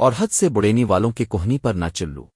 اور حد سے بڑینی والوں کے کوہنی پر نہ چلو۔